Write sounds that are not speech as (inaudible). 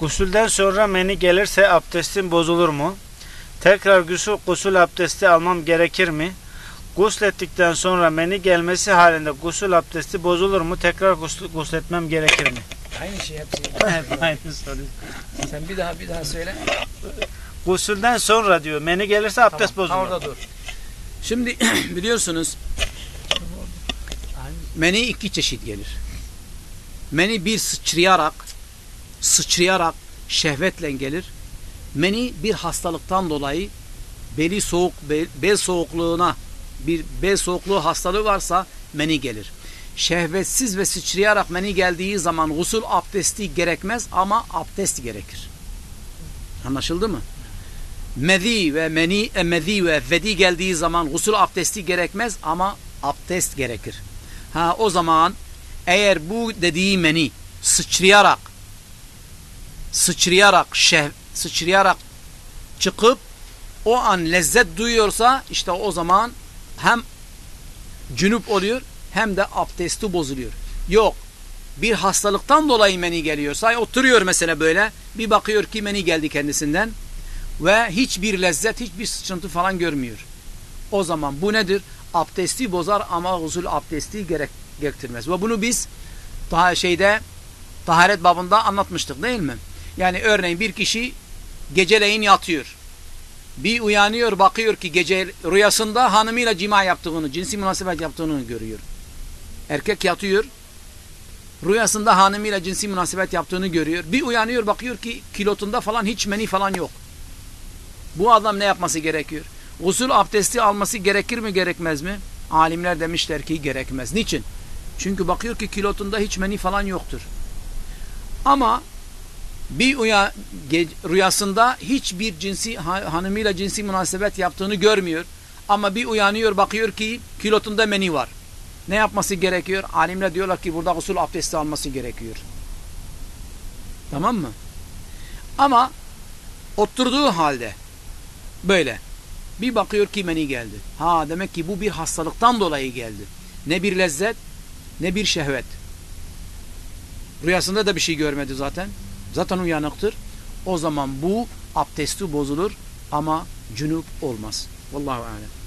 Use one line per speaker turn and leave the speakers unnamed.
Gusülden sonra meni gelirse abdestin bozulur mu? Tekrar gusül, gusül abdesti almam gerekir mi? Guslettikten sonra meni gelmesi halinde gusül abdesti bozulur mu? Tekrar gusül, gusletmem gerekir mi?
Aynı şey hepsi. (laughs)
Hep aynı soru.
Sen bir daha bir daha söyle.
Gusülden sonra diyor meni gelirse abdest
Tamam,
bozulur.
orada dur. Şimdi (clears throat) biliyorsunuz meni iki çeşit gelir. Meni bir sıçrayarak sıçrayarak şehvetle gelir. Meni bir hastalıktan dolayı beli soğuk bel, soğukluğuna bir bel soğukluğu hastalığı varsa meni gelir. Şehvetsiz ve sıçrayarak meni geldiği zaman gusül abdesti gerekmez ama abdest gerekir. Anlaşıldı mı? Medi ve meni, e, medi ve vedi geldiği zaman gusül abdesti gerekmez ama abdest gerekir. Ha o zaman eğer bu dediği meni sıçrayarak sıçrayarak şeh, sıçrayarak çıkıp o an lezzet duyuyorsa işte o zaman hem cünüp oluyor hem de abdesti bozuluyor. Yok bir hastalıktan dolayı meni geliyorsa oturuyor mesela böyle bir bakıyor ki meni geldi kendisinden ve hiçbir lezzet hiçbir sıçrantı falan görmüyor. O zaman bu nedir? Abdesti bozar ama gusül abdesti gerek, gerektirmez. Ve bunu biz daha şeyde taharet babında anlatmıştık değil mi? Yani örneğin bir kişi geceleyin yatıyor. Bir uyanıyor bakıyor ki gece rüyasında hanımıyla cima yaptığını, cinsi münasebet yaptığını görüyor. Erkek yatıyor. Rüyasında hanımıyla cinsi münasebet yaptığını görüyor. Bir uyanıyor bakıyor ki kilotunda falan hiç meni falan yok. Bu adam ne yapması gerekiyor? Gusül abdesti alması gerekir mi gerekmez mi? Alimler demişler ki gerekmez. Niçin? Çünkü bakıyor ki kilotunda hiç meni falan yoktur. Ama bir uya, rüyasında hiçbir cinsi hanımıyla cinsi münasebet yaptığını görmüyor. Ama bir uyanıyor bakıyor ki kilotunda meni var. Ne yapması gerekiyor? Alimler diyorlar ki burada gusül abdesti alması gerekiyor. Tamam mı? Ama oturduğu halde böyle bir bakıyor ki meni geldi. Ha demek ki bu bir hastalıktan dolayı geldi. Ne bir lezzet ne bir şehvet. Rüyasında da bir şey görmedi zaten. Zaten uyanıktır. O zaman bu abdesti bozulur ama cünüp olmaz. Vallahu alem.